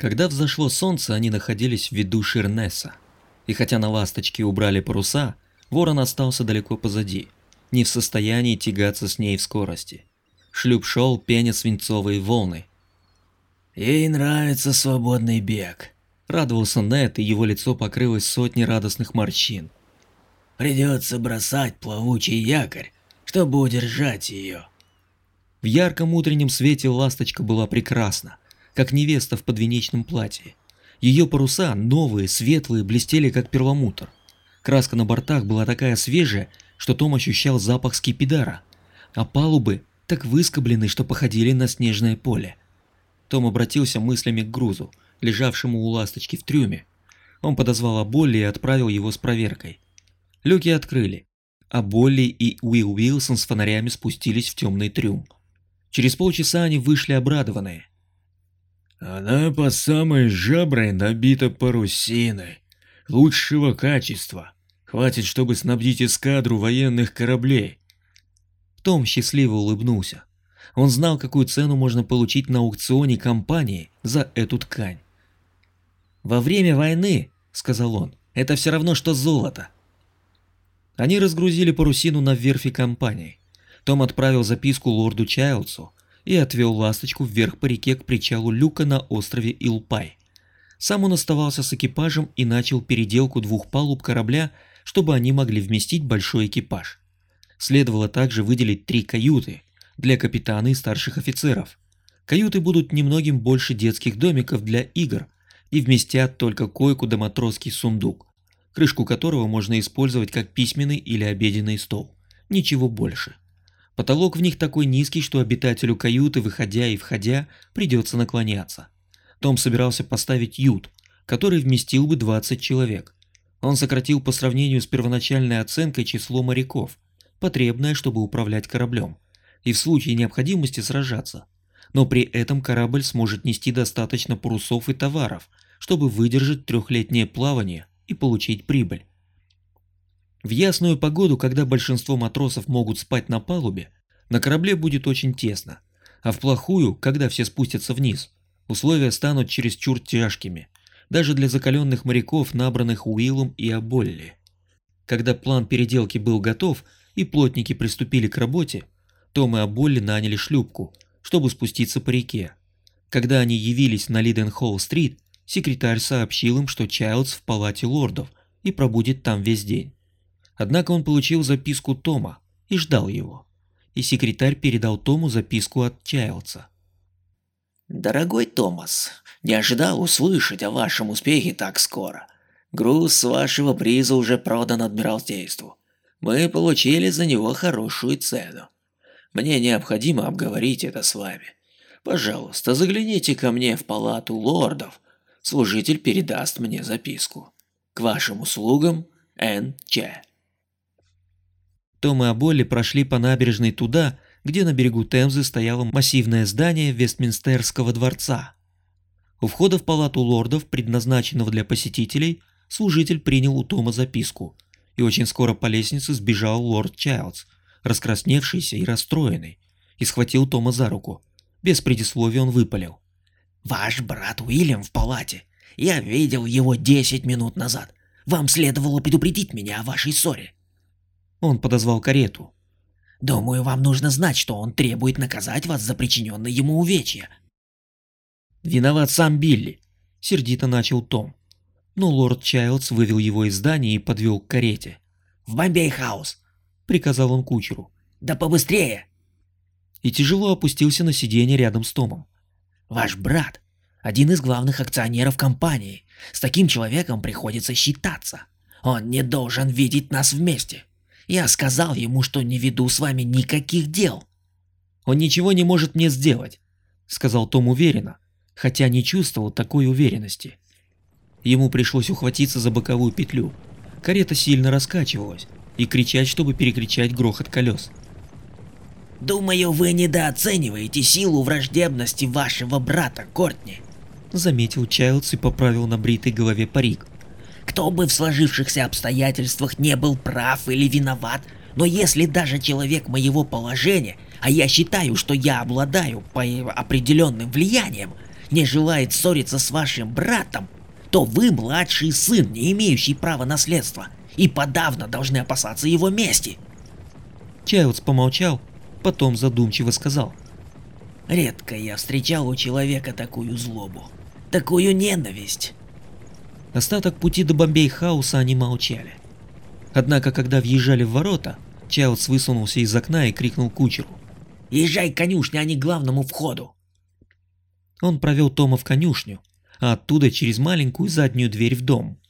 Когда взошло солнце, они находились в виду Ширнеса. И хотя на ласточке убрали паруса, ворон остался далеко позади, не в состоянии тягаться с ней в скорости. Шлюп шел, пеня свинцовые волны. «Ей нравится свободный бег», — радовался Нед, и его лицо покрылось сотней радостных морщин. «Придется бросать плавучий якорь, чтобы удержать ее». В ярком утреннем свете ласточка была прекрасна, как невеста в подвенечном платье. Ее паруса, новые, светлые, блестели как перламутр. Краска на бортах была такая свежая, что Том ощущал запах скипидара, а палубы так выскоблены, что походили на снежное поле. Том обратился мыслями к грузу, лежавшему у ласточки в трюме. Он подозвал Аболли и отправил его с проверкой. Люки открыли, а Болли и Уилл Уилсон с фонарями спустились в темный трюм. Через полчаса они вышли обрадованные. «Она по самой жаброй набита парусиной, лучшего качества. Хватит, чтобы снабдить эскадру военных кораблей». Том счастливо улыбнулся. Он знал, какую цену можно получить на аукционе компании за эту ткань. «Во время войны, — сказал он, — это все равно, что золото». Они разгрузили парусину на верфи компании. Том отправил записку лорду Чайлдсу и отвел ласточку вверх по реке к причалу люка на острове Илпай. Сам он оставался с экипажем и начал переделку двух палуб корабля, чтобы они могли вместить большой экипаж. Следовало также выделить три каюты для капитана и старших офицеров. Каюты будут немногим больше детских домиков для игр и вместят только койку да матросский сундук, крышку которого можно использовать как письменный или обеденный стол. Ничего больше. Потолок в них такой низкий, что обитателю каюты, выходя и входя, придется наклоняться. Том собирался поставить ют, который вместил бы 20 человек. Он сократил по сравнению с первоначальной оценкой число моряков, потребное, чтобы управлять кораблем, и в случае необходимости сражаться. Но при этом корабль сможет нести достаточно парусов и товаров, чтобы выдержать трехлетнее плавание и получить прибыль. В ясную погоду, когда большинство матросов могут спать на палубе, на корабле будет очень тесно, а в плохую, когда все спустятся вниз, условия станут чересчур тяжкими, даже для закаленных моряков, набранных Уиллом и Аболли. Когда план переделки был готов и плотники приступили к работе, том и Аболли наняли шлюпку, чтобы спуститься по реке. Когда они явились на Лиденхолл-стрит, секретарь сообщил им, что Чайлдс в палате лордов и пробудет там весь день. Однако он получил записку Тома и ждал его. И секретарь передал Тому записку от Чайлдса. «Дорогой Томас, не ожидал услышать о вашем успехе так скоро. Груз вашего приза уже продан Адмиралтейству. Мы получили за него хорошую цену. Мне необходимо обговорить это с вами. Пожалуйста, загляните ко мне в палату лордов. Служитель передаст мне записку. К вашим услугам, Н. Том и Аболли прошли по набережной туда, где на берегу Темзы стояло массивное здание Вестминстерского дворца. У входа в палату лордов, предназначенного для посетителей, служитель принял у Тома записку, и очень скоро по лестнице сбежал лорд Чайлдс, раскрасневшийся и расстроенный, и схватил Тома за руку. Без предисловия он выпалил. «Ваш брат Уильям в палате. Я видел его десять минут назад. Вам следовало предупредить меня о вашей ссоре. Он подозвал карету. «Думаю, вам нужно знать, что он требует наказать вас за причиненное ему увечья». «Виноват сам Билли», — сердито начал Том. Но лорд Чайлдс вывел его из здания и подвел к карете. «В Бомбей-хаус», — приказал он кучеру. «Да побыстрее!» И тяжело опустился на сиденье рядом с Томом. «Ваш брат — один из главных акционеров компании. С таким человеком приходится считаться. Он не должен видеть нас вместе. Я сказал ему, что не веду с вами никаких дел. Он ничего не может мне сделать, сказал Том уверенно, хотя не чувствовал такой уверенности. Ему пришлось ухватиться за боковую петлю. Карета сильно раскачивалась и кричать, чтобы перекричать грохот колес. «Думаю, вы недооцениваете силу враждебности вашего брата, Кортни», заметил Чайлдс и поправил на бритой голове парик. Кто бы в сложившихся обстоятельствах не был прав или виноват, но если даже человек моего положения, а я считаю, что я обладаю по определенным влиянием, не желает ссориться с вашим братом, то вы младший сын, не имеющий права наследства, и подавно должны опасаться его мести. Чайлдс помолчал, потом задумчиво сказал. Редко я встречал у человека такую злобу, такую ненависть. Остаток пути до Бомбей-хауса они молчали. Однако, когда въезжали в ворота, Чайлдс высунулся из окна и крикнул кучеру. «Езжай к конюшне, а не к главному входу!» Он провел Тома в конюшню, а оттуда через маленькую заднюю дверь в дом.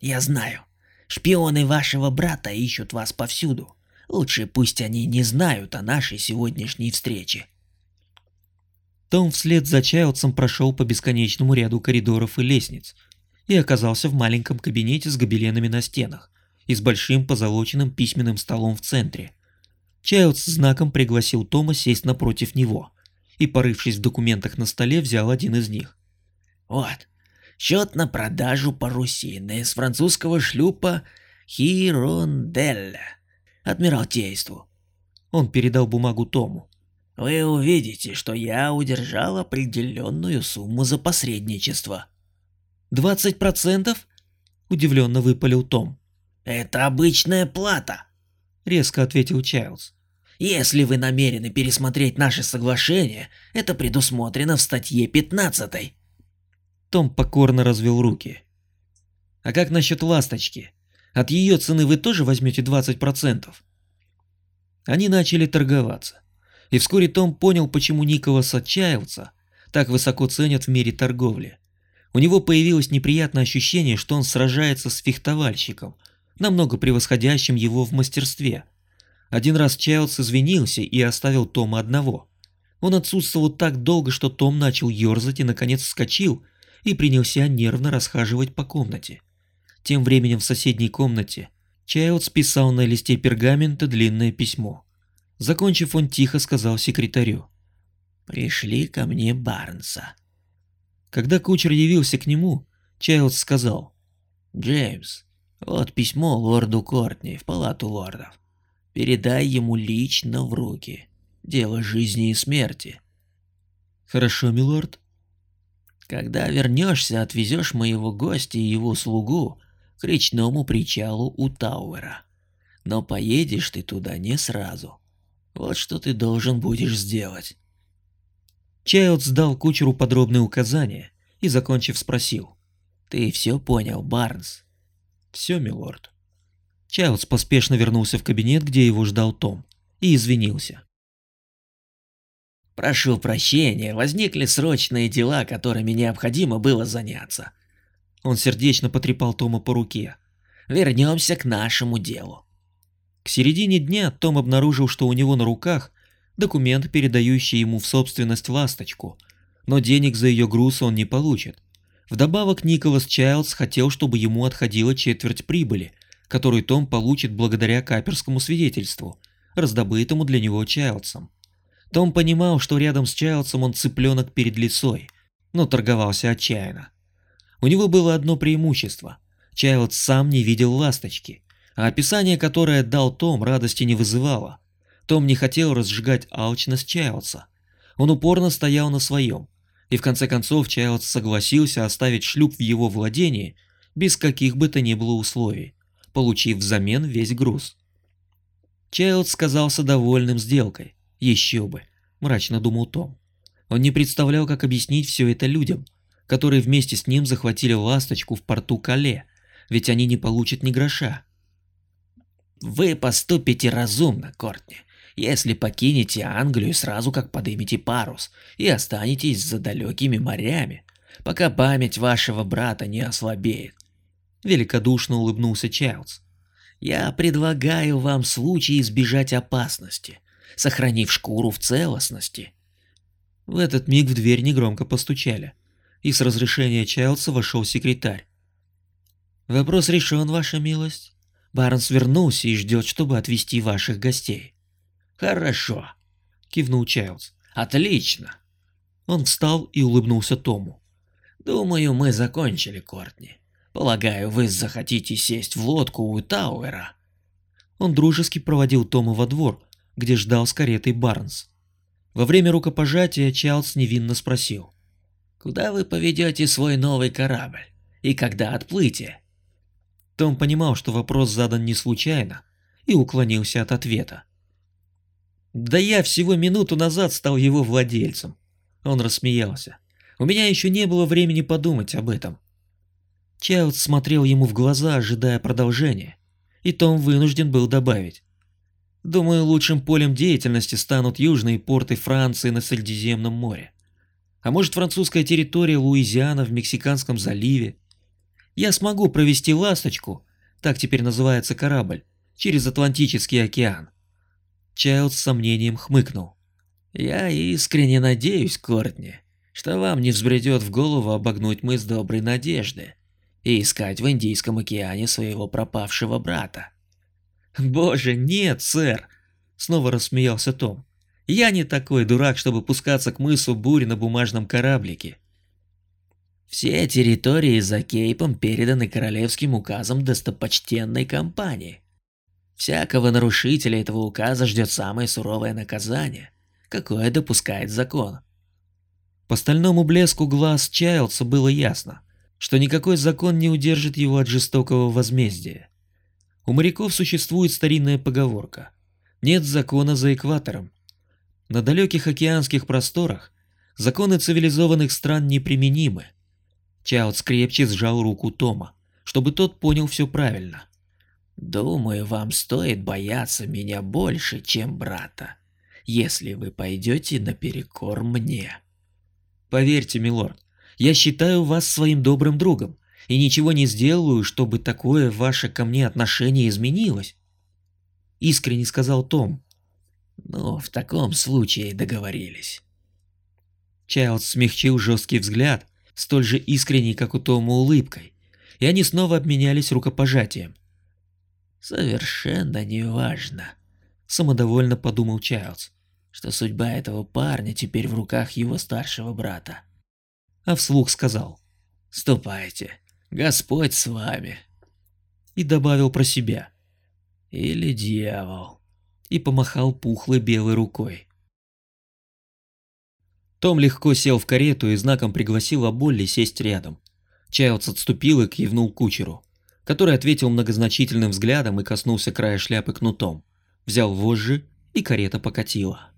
«Я знаю. Шпионы вашего брата ищут вас повсюду. Лучше пусть они не знают о нашей сегодняшней встрече». Том вслед за Чайлдсом прошел по бесконечному ряду коридоров и лестниц и оказался в маленьком кабинете с гобеленами на стенах и с большим позолоченным письменным столом в центре. Чайлдс знаком пригласил Тома сесть напротив него и, порывшись в документах на столе, взял один из них. Вот, счет на продажу парусины с французского шлюпа Хиронделля Адмиралтейству. Он передал бумагу Тому. Вы увидите, что я удержал определенную сумму за посредничество. «Двадцать процентов?» – удивленно выпалил Том. «Это обычная плата», – резко ответил Чайлдс. Если вы намерены пересмотреть наше соглашение, это предусмотрено в статье 15. Том покорно развел руки. А как насчет ласточки? От ее цены вы тоже возьмете 20%? Они начали торговаться. И вскоре Том понял, почему Николаса Чайлдса так высоко ценят в мире торговли. У него появилось неприятное ощущение, что он сражается с фехтовальщиком, намного превосходящим его в мастерстве – один раз Чайлдс извинился и оставил Тома одного. Он отсутствовал так долго, что Том начал ерзать и наконец вскочил и принялся нервно расхаживать по комнате. Тем временем в соседней комнате Чайлдс писал на листе пергамента длинное письмо. Закончив, он тихо сказал секретарю. «Пришли ко мне Барнса». Когда кучер явился к нему, Чайлдс сказал. «Джеймс, вот письмо лорду Кортни в палату лордов. Передай ему лично в руки. Дело жизни и смерти. Хорошо, милорд. Когда вернешься, отвезешь моего гостя и его слугу к речному причалу у Тауэра. Но поедешь ты туда не сразу. Вот что ты должен будешь сделать. Чайлдс дал кучеру подробные указания и, закончив, спросил. «Ты все понял, Барнс?» «Все, милорд». Чайлдс поспешно вернулся в кабинет, где его ждал Том, и извинился. «Прошу прощения, возникли срочные дела, которыми необходимо было заняться». Он сердечно потрепал Тома по руке. «Вернемся к нашему делу». К середине дня Том обнаружил, что у него на руках документ, передающий ему в собственность ласточку, но денег за ее груз он не получит. Вдобавок Николас Чайлдс хотел, чтобы ему отходила четверть прибыли – который Том получит благодаря каперскому свидетельству, раздобытому для него Чайлдсом. Том понимал, что рядом с Чайлдсом он цыпленок перед лисой, но торговался отчаянно. У него было одно преимущество. Чайлдс сам не видел ласточки, а описание, которое дал Том, радости не вызывало. Том не хотел разжигать алчность Чайлдса. Он упорно стоял на своем, и в конце концов Чайлдс согласился оставить шлюп в его владении без каких бы то ни было условий получив взамен весь груз. Чайлд сказался довольным сделкой. Еще бы, мрачно думал Том. Он не представлял, как объяснить все это людям, которые вместе с ним захватили ласточку в порту Кале, ведь они не получат ни гроша. Вы поступите разумно, Кортни, если покинете Англию сразу как подымете парус и останетесь за далекими морями, пока память вашего брата не ослабеет. Великодушно улыбнулся Чайлдс. Я предлагаю вам случай избежать опасности, сохранив шкуру в целостности. В этот миг в дверь негромко постучали, и с разрешения Чайлдса вошел секретарь. «Вопрос решен, ваша милость. Барнс вернулся и ждет, чтобы отвезти ваших гостей». «Хорошо», — кивнул Чайлдс. «Отлично». Он встал и улыбнулся Тому. «Думаю, мы закончили, Кортни. Полагаю, вы захотите сесть в лодку у Тауэра. Он дружески проводил Тома во двор, где ждал с каретой Барнс. Во время рукопожатия Чарльз невинно спросил. Куда вы поведете свой новый корабль? И когда отплытие?» Том понимал, что вопрос задан не случайно, и уклонился от ответа. «Да я всего минуту назад стал его владельцем», — он рассмеялся. «У меня еще не было времени подумать об этом». Чайлд смотрел ему в глаза, ожидая продолжения, и Том вынужден был добавить. «Думаю, лучшим полем деятельности станут южные порты Франции на Средиземном море. А может, французская территория Луизиана в Мексиканском заливе. Я смогу провести «Ласточку», так теперь называется корабль, через Атлантический океан. Чайлд с сомнением хмыкнул. «Я искренне надеюсь, Кортни, что вам не взбредет в голову обогнуть мыс Доброй Надежды и искать в Индийском океане своего пропавшего брата». «Боже, нет, сэр!» — снова рассмеялся Том. «Я не такой дурак, чтобы пускаться к мысу бури на бумажном кораблике. Все территории за Кейпом переданы королевским указом достопочтенной компании. Всякого нарушителя этого указа ждет самое суровое наказание, какое допускает закон. По стальному блеску глаз Чайлдса было ясно, что никакой закон не удержит его от жестокого возмездия. У моряков существует старинная поговорка «нет закона за экватором». На далеких океанских просторах законы цивилизованных стран неприменимы, Чайлд скрепче сжал руку Тома, чтобы тот понял все правильно. «Думаю, вам стоит бояться меня больше, чем брата, если вы пойдете наперекор мне». «Поверьте, милорд, я считаю вас своим добрым другом и ничего не сделаю, чтобы такое ваше ко мне отношение изменилось», — искренне сказал Том. «Ну, в таком случае договорились». Чайлд смягчил жесткий взгляд столь же искренней, как у Тома улыбкой, и они снова обменялись рукопожатием. «Совершенно неважно», — самодовольно подумал Чайлдс, «что судьба этого парня теперь в руках его старшего брата». А вслух сказал «Ступайте, Господь с вами». И добавил про себя «Или дьявол». И помахал пухлой белой рукой. Том легко сел в карету и знаком пригласил Аболли сесть рядом. Чайлдс отступил и кивнул кучеру, который ответил многозначительным взглядом и коснулся края шляпы кнутом, взял вожжи и карета покатила.